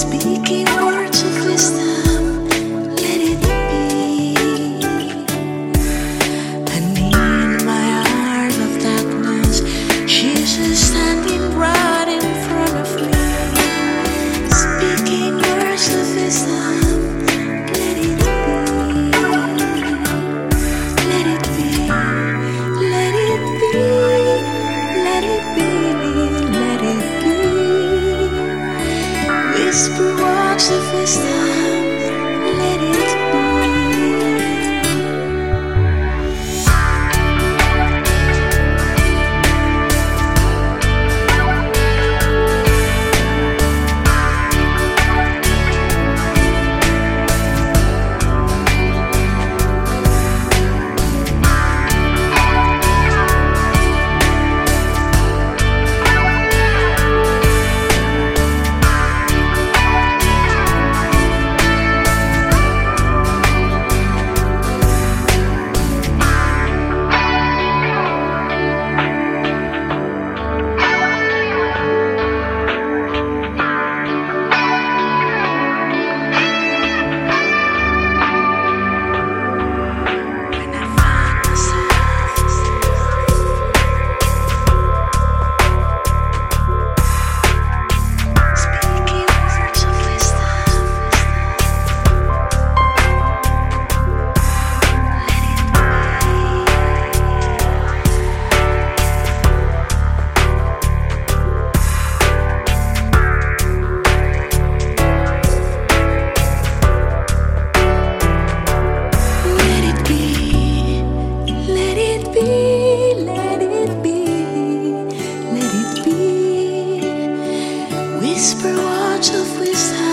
Speaking whisper words of wisdom. whisper words of wisdom.